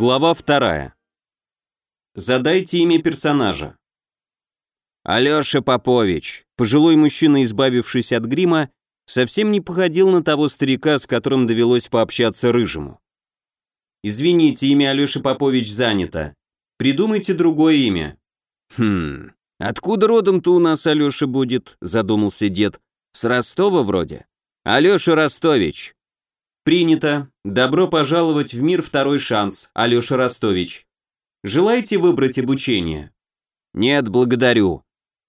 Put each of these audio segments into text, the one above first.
Глава вторая. Задайте имя персонажа. Алёша Попович, пожилой мужчина, избавившись от грима, совсем не походил на того старика, с которым довелось пообщаться рыжему. Извините, имя Алёша Попович занято. Придумайте другое имя. Хм, откуда родом-то у нас Алёша будет, задумался дед. С Ростова вроде. Алёша Ростович. Принято. Добро пожаловать в мир второй шанс, Алёша Ростович. Желаете выбрать обучение? Нет, благодарю.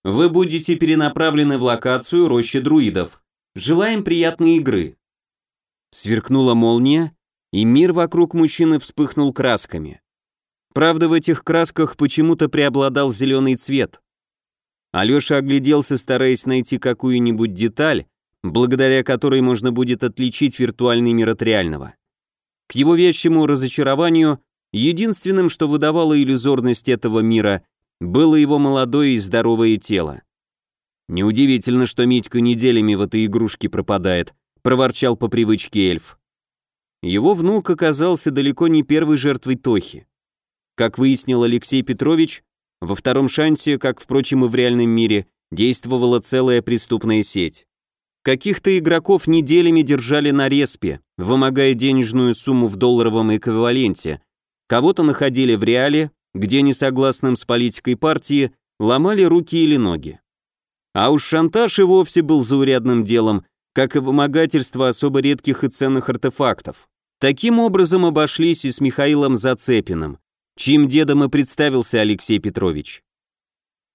Вы будете перенаправлены в локацию рощи друидов. Желаем приятной игры. Сверкнула молния, и мир вокруг мужчины вспыхнул красками. Правда, в этих красках почему-то преобладал зеленый цвет. Алеша огляделся, стараясь найти какую-нибудь деталь, благодаря которой можно будет отличить виртуальный мир от реального. К его вещему разочарованию, единственным, что выдавало иллюзорность этого мира, было его молодое и здоровое тело. Неудивительно, что Митька неделями в этой игрушке пропадает, проворчал по привычке эльф. Его внук оказался далеко не первой жертвой Тохи. Как выяснил Алексей Петрович, во втором шансе, как, впрочем, и в реальном мире, действовала целая преступная сеть. Каких-то игроков неделями держали на респе, вымогая денежную сумму в долларовом эквиваленте. Кого-то находили в реале, где несогласным с политикой партии ломали руки или ноги. А уж шантаж и вовсе был заурядным делом, как и вымогательство особо редких и ценных артефактов. Таким образом обошлись и с Михаилом Зацепиным, чьим дедом и представился Алексей Петрович.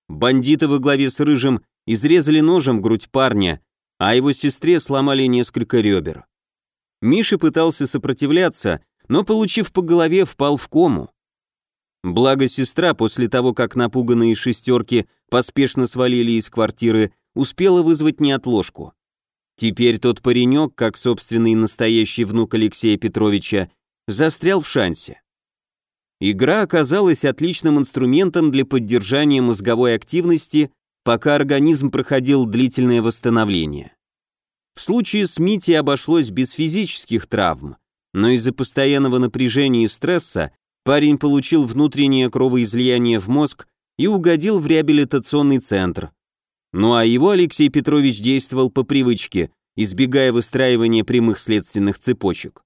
Бандиты во главе с Рыжим изрезали ножем грудь парня, а его сестре сломали несколько ребер. Миша пытался сопротивляться, но, получив по голове, впал в кому. Благо сестра, после того, как напуганные шестерки поспешно свалили из квартиры, успела вызвать неотложку. Теперь тот паренек, как собственный настоящий внук Алексея Петровича, застрял в шансе. Игра оказалась отличным инструментом для поддержания мозговой активности, пока организм проходил длительное восстановление. В случае с Мити обошлось без физических травм, но из-за постоянного напряжения и стресса парень получил внутреннее кровоизлияние в мозг и угодил в реабилитационный центр, ну а его Алексей Петрович действовал по привычке, избегая выстраивания прямых следственных цепочек.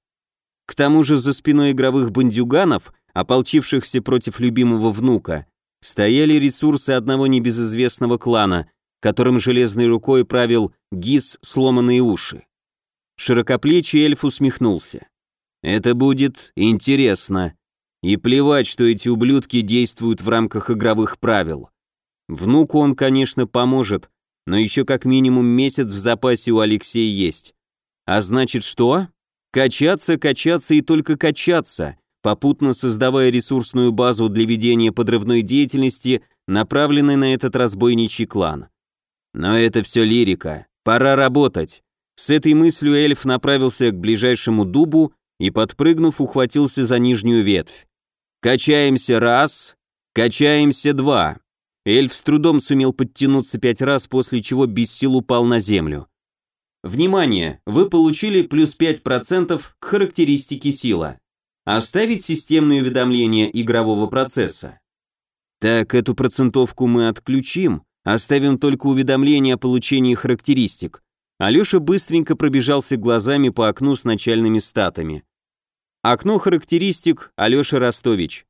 К тому же за спиной игровых бандюганов, ополчившихся против любимого внука, стояли ресурсы одного небезызвестного клана, которым железной рукой правил Гис сломанные уши. Широкоплечий эльф усмехнулся. «Это будет интересно. И плевать, что эти ублюдки действуют в рамках игровых правил. Внуку он, конечно, поможет, но еще как минимум месяц в запасе у Алексея есть. А значит что? Качаться, качаться и только качаться, попутно создавая ресурсную базу для ведения подрывной деятельности, направленной на этот разбойничий клан. Но это все лирика. Пора работать. С этой мыслью эльф направился к ближайшему дубу и, подпрыгнув, ухватился за нижнюю ветвь. Качаемся раз, качаемся два. Эльф с трудом сумел подтянуться пять раз, после чего без сил упал на землю. Внимание! Вы получили плюс 5% к характеристике сила. Оставить системные уведомления игрового процесса. Так, эту процентовку мы отключим, оставим только уведомления о получении характеристик. Алеша быстренько пробежался глазами по окну с начальными статами. Окно характеристик Алеша Ростович.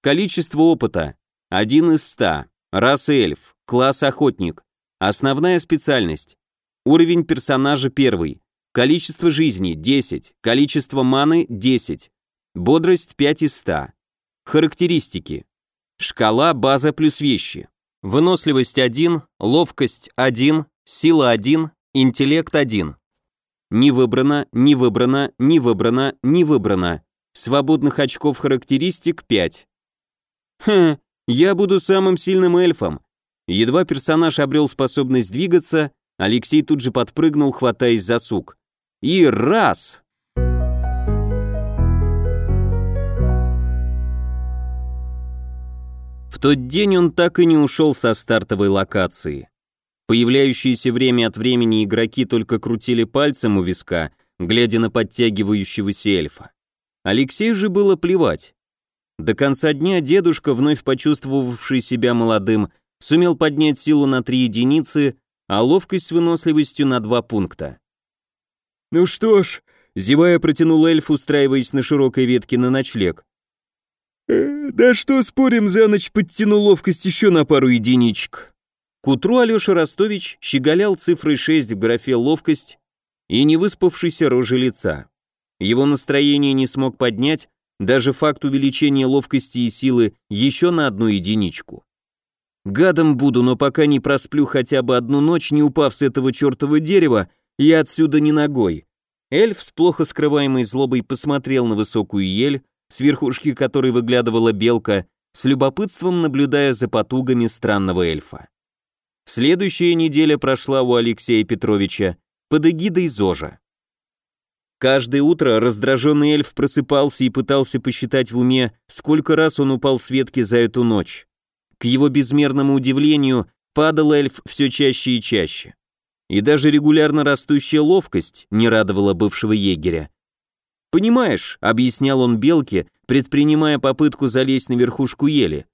Количество опыта 1 из 100. Раса эльф, класс охотник, основная специальность, уровень персонажа первый, количество жизни 10, количество маны 10, бодрость 5 из 100. Характеристики. Шкала база плюс вещи. Выносливость 1, ловкость 1, сила 1, интеллект 1. Не выбрано, не выбрано, не выбрано, не выбрано. Свободных очков характеристик 5. Хм, я буду самым сильным эльфом. Едва персонаж обрел способность двигаться, Алексей тут же подпрыгнул, хватаясь за сук. И раз! Тот день он так и не ушел со стартовой локации. Появляющиеся время от времени игроки только крутили пальцем у виска, глядя на подтягивающегося эльфа. Алексею же было плевать. До конца дня дедушка, вновь почувствовавший себя молодым, сумел поднять силу на три единицы, а ловкость с выносливостью на два пункта. «Ну что ж», — зевая протянул эльф, устраиваясь на широкой ветке на ночлег. «Э, «Да что спорим, за ночь подтяну ловкость еще на пару единичек». К утру Алеша Ростович щеголял цифрой 6 в графе «ловкость» и невыспавшийся рожи лица. Его настроение не смог поднять даже факт увеличения ловкости и силы еще на одну единичку. Гадом буду, но пока не просплю хотя бы одну ночь, не упав с этого чертова дерева, я отсюда не ногой. Эльф с плохо скрываемой злобой посмотрел на высокую ель, с верхушки которой выглядывала белка, с любопытством наблюдая за потугами странного эльфа. Следующая неделя прошла у Алексея Петровича под эгидой ЗОЖа. Каждое утро раздраженный эльф просыпался и пытался посчитать в уме, сколько раз он упал с ветки за эту ночь. К его безмерному удивлению, падал эльф все чаще и чаще. И даже регулярно растущая ловкость не радовала бывшего егеря. «Понимаешь», — объяснял он Белке, предпринимая попытку залезть на верхушку ели,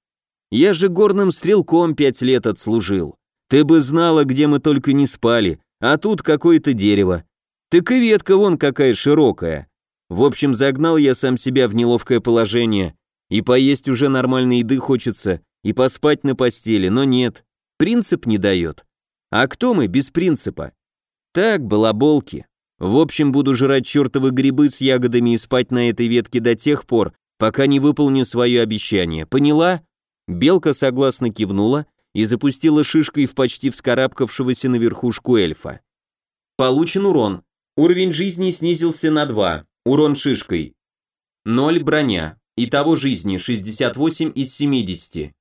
«я же горным стрелком пять лет отслужил. Ты бы знала, где мы только не спали, а тут какое-то дерево. Так и ветка вон какая широкая. В общем, загнал я сам себя в неловкое положение, и поесть уже нормальной еды хочется, и поспать на постели, но нет, принцип не дает. А кто мы без принципа? Так, балаболки. В общем, буду жрать чертовы грибы с ягодами и спать на этой ветке до тех пор, пока не выполню свое обещание. Поняла? Белка согласно кивнула и запустила шишкой в почти вскарабкавшегося на верхушку эльфа. Получен урон. Уровень жизни снизился на 2. Урон шишкой. 0 броня. Итого жизни 68 из 70.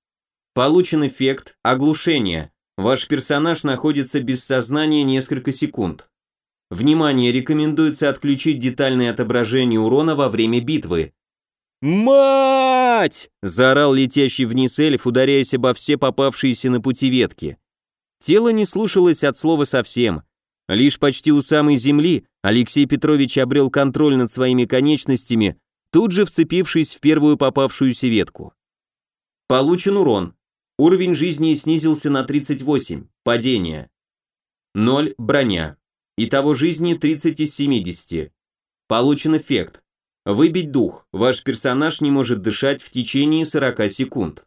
Получен эффект оглушения. Ваш персонаж находится без сознания несколько секунд. Внимание, рекомендуется отключить детальное отображение урона во время битвы. «Мать!» – заорал летящий вниз эльф, ударяясь обо все попавшиеся на пути ветки. Тело не слушалось от слова совсем. Лишь почти у самой земли Алексей Петрович обрел контроль над своими конечностями, тут же вцепившись в первую попавшуюся ветку. Получен урон. Уровень жизни снизился на 38. Падение. 0. Броня. Итого жизни 30 из 70. Получен эффект. Выбить дух. Ваш персонаж не может дышать в течение 40 секунд.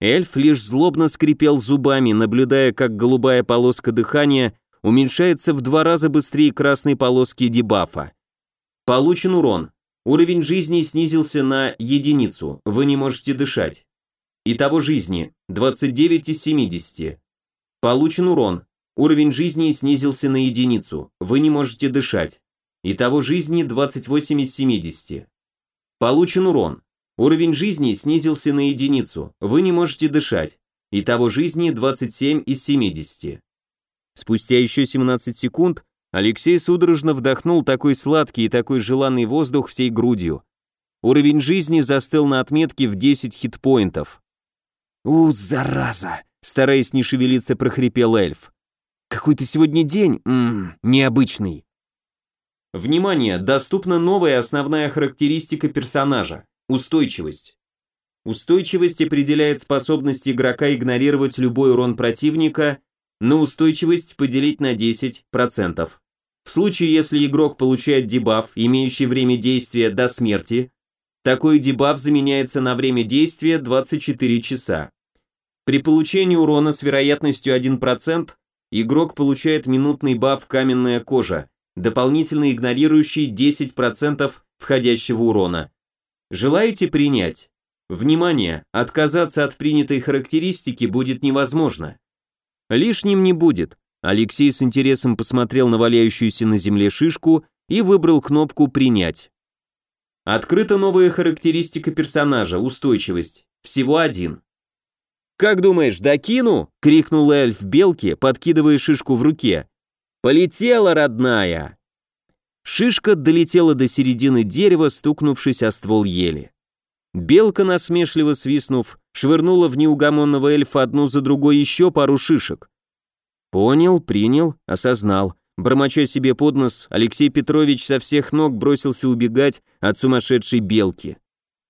Эльф лишь злобно скрипел зубами, наблюдая, как голубая полоска дыхания уменьшается в два раза быстрее красной полоски дебафа. Получен урон. Уровень жизни снизился на единицу. Вы не можете дышать. Итого жизни 29 из 70. Получен урон. Уровень жизни снизился на единицу. Вы не можете дышать. Итого жизни 28 из 70. Получен урон. Уровень жизни снизился на единицу. Вы не можете дышать. Итого жизни 27 из 70. Спустя еще 17 секунд Алексей судорожно вдохнул такой сладкий и такой желанный воздух всей грудью. Уровень жизни застыл на отметке в 10 хитпоинтов. «У, зараза!» — стараясь не шевелиться, прохрипел эльф. «Какой-то сегодня день, ммм, необычный». Внимание, доступна новая основная характеристика персонажа – устойчивость. Устойчивость определяет способность игрока игнорировать любой урон противника, на устойчивость поделить на 10%. В случае, если игрок получает дебаф, имеющий время действия до смерти, такой дебаф заменяется на время действия 24 часа. При получении урона с вероятностью 1% игрок получает минутный баф «Каменная кожа», дополнительно игнорирующий 10% входящего урона. Желаете принять? Внимание, отказаться от принятой характеристики будет невозможно. Лишним не будет. Алексей с интересом посмотрел на валяющуюся на земле шишку и выбрал кнопку «Принять». Открыта новая характеристика персонажа, устойчивость. Всего один. «Как думаешь, докину?» — крикнул эльф белке, подкидывая шишку в руке. «Полетела, родная!» Шишка долетела до середины дерева, стукнувшись о ствол ели. Белка, насмешливо свистнув, швырнула в неугомонного эльфа одну за другой еще пару шишек. Понял, принял, осознал. Бормоча себе под нос, Алексей Петрович со всех ног бросился убегать от сумасшедшей белки.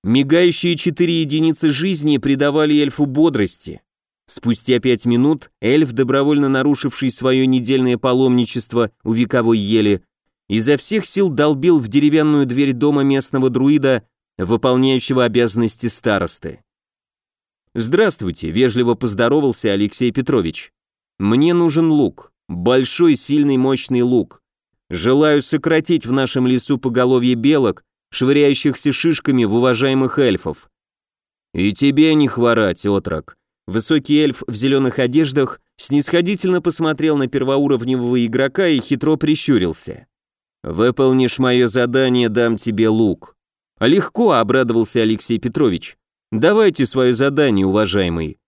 Мигающие четыре единицы жизни придавали эльфу бодрости. Спустя пять минут эльф, добровольно нарушивший свое недельное паломничество у вековой ели, изо всех сил долбил в деревянную дверь дома местного друида, выполняющего обязанности старосты. «Здравствуйте», — вежливо поздоровался Алексей Петрович. «Мне нужен лук, большой, сильный, мощный лук. Желаю сократить в нашем лесу поголовье белок, швыряющихся шишками в уважаемых эльфов». «И тебе не хворать, отрок». Высокий эльф в зеленых одеждах снисходительно посмотрел на первоуровневого игрока и хитро прищурился. «Выполнишь мое задание, дам тебе лук». «Легко», — обрадовался Алексей Петрович. «Давайте свое задание, уважаемый».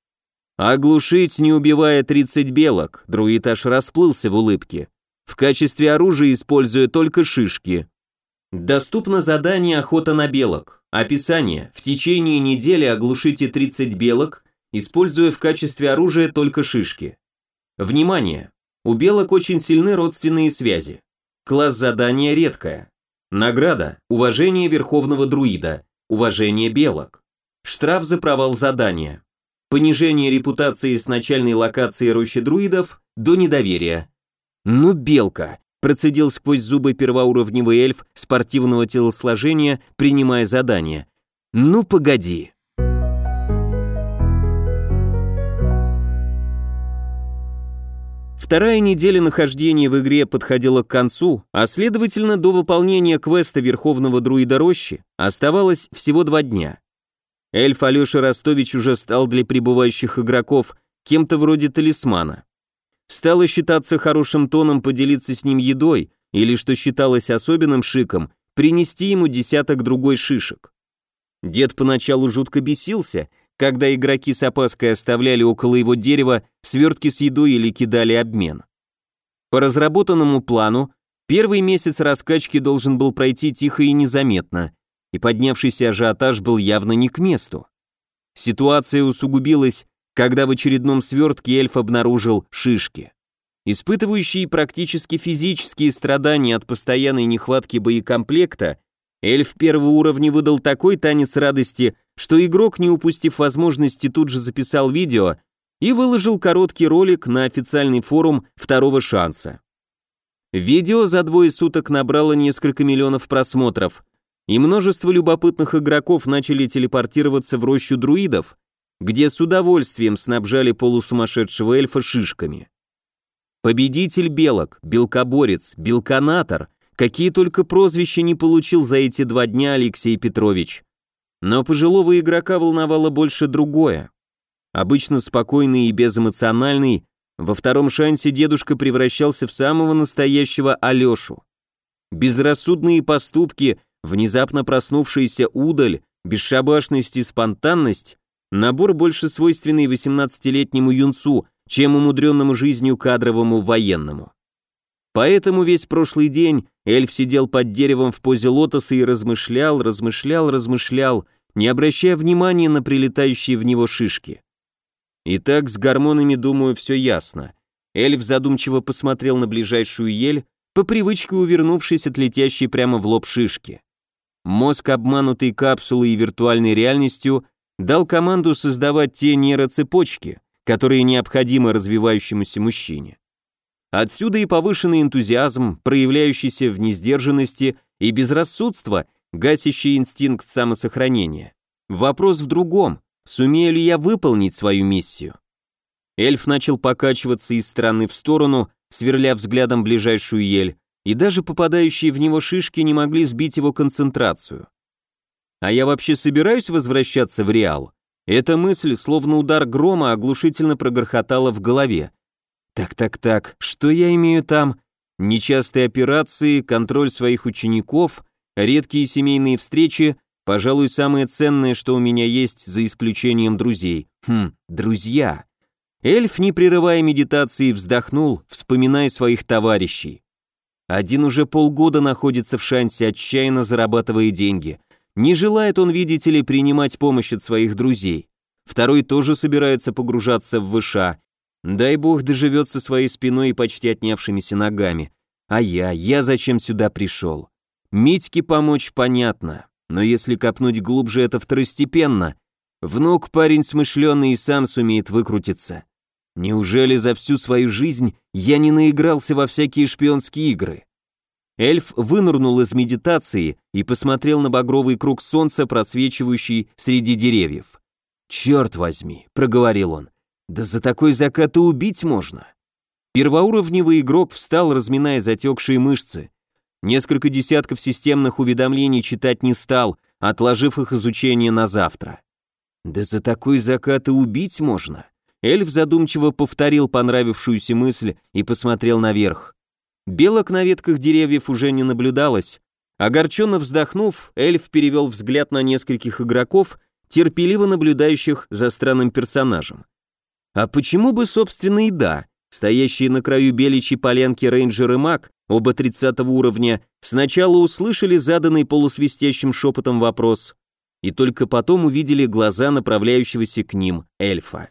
«Оглушить, не убивая 30 белок», — друид аж расплылся в улыбке. «В качестве оружия используя только шишки». Доступно задание «Охота на белок». Описание. В течение недели оглушите 30 белок, используя в качестве оружия только шишки. Внимание! У белок очень сильны родственные связи. Класс задания редкое. Награда – уважение верховного друида, уважение белок. Штраф за провал задания. Понижение репутации с начальной локации рощи друидов до недоверия. Ну, белка, процедил сквозь зубы первоуровневый эльф спортивного телосложения, принимая задание. Ну, погоди. Вторая неделя нахождения в игре подходила к концу, а следовательно до выполнения квеста Верховного Друида Рощи оставалось всего два дня. Эльф Алеша Ростович уже стал для прибывающих игроков кем-то вроде талисмана. Стало считаться хорошим тоном поделиться с ним едой, или, что считалось особенным шиком, принести ему десяток другой шишек. Дед поначалу жутко бесился, когда игроки с опаской оставляли около его дерева свертки с едой или кидали обмен. По разработанному плану, первый месяц раскачки должен был пройти тихо и незаметно, и поднявшийся ажиотаж был явно не к месту. Ситуация усугубилась, когда в очередном свертке эльф обнаружил шишки. Испытывающий практически физические страдания от постоянной нехватки боекомплекта, эльф первого уровня выдал такой танец радости, что игрок, не упустив возможности, тут же записал видео и выложил короткий ролик на официальный форум второго шанса. Видео за двое суток набрало несколько миллионов просмотров, и множество любопытных игроков начали телепортироваться в рощу друидов, где с удовольствием снабжали полусумасшедшего эльфа шишками. Победитель белок, белкоборец, белканатор, какие только прозвища не получил за эти два дня Алексей Петрович. Но пожилого игрока волновало больше другое. Обычно спокойный и безэмоциональный, во втором шансе дедушка превращался в самого настоящего Алешу. Безрассудные поступки, внезапно проснувшаяся удаль, бесшабашность и спонтанность – набор больше свойственный 18-летнему юнцу, чем умудренному жизнью кадровому военному. Поэтому весь прошлый день эльф сидел под деревом в позе лотоса и размышлял, размышлял, размышлял, не обращая внимания на прилетающие в него шишки. Итак, с гормонами, думаю, все ясно. Эльф задумчиво посмотрел на ближайшую ель, по привычке увернувшись от летящей прямо в лоб шишки. Мозг, обманутый капсулой и виртуальной реальностью, дал команду создавать те нейроцепочки, которые необходимы развивающемуся мужчине. Отсюда и повышенный энтузиазм, проявляющийся в несдержанности и безрассудство, гасящий инстинкт самосохранения. Вопрос в другом, сумею ли я выполнить свою миссию? Эльф начал покачиваться из стороны в сторону, сверля взглядом ближайшую ель, и даже попадающие в него шишки не могли сбить его концентрацию. А я вообще собираюсь возвращаться в Реал? Эта мысль, словно удар грома, оглушительно прогорхотала в голове. Так-так-так, что я имею там? Нечастые операции, контроль своих учеников, редкие семейные встречи, пожалуй, самое ценное, что у меня есть, за исключением друзей. Хм, друзья. Эльф, не прерывая медитации, вздохнул, вспоминая своих товарищей. Один уже полгода находится в шансе, отчаянно зарабатывая деньги. Не желает он, видите ли, принимать помощь от своих друзей. Второй тоже собирается погружаться в выша. Дай бог доживет со своей спиной и почти отнявшимися ногами. А я, я зачем сюда пришел? Митьке помочь понятно. Но если копнуть глубже, это второстепенно. Внук парень смышленый и сам сумеет выкрутиться. Неужели за всю свою жизнь я не наигрался во всякие шпионские игры? Эльф вынырнул из медитации и посмотрел на багровый круг солнца, просвечивающий среди деревьев. «Черт возьми», — проговорил он, — «да за такой закат и убить можно». Первоуровневый игрок встал, разминая затекшие мышцы. Несколько десятков системных уведомлений читать не стал, отложив их изучение на завтра. «Да за такой закат и убить можно». Эльф задумчиво повторил понравившуюся мысль и посмотрел наверх. Белок на ветках деревьев уже не наблюдалось. Огорченно вздохнув, эльф перевел взгляд на нескольких игроков, терпеливо наблюдающих за странным персонажем. А почему бы, собственно, и да, стоящие на краю беличьей поленки рейнджер и маг, оба 30 уровня, сначала услышали заданный полусвистящим шепотом вопрос, и только потом увидели глаза направляющегося к ним эльфа.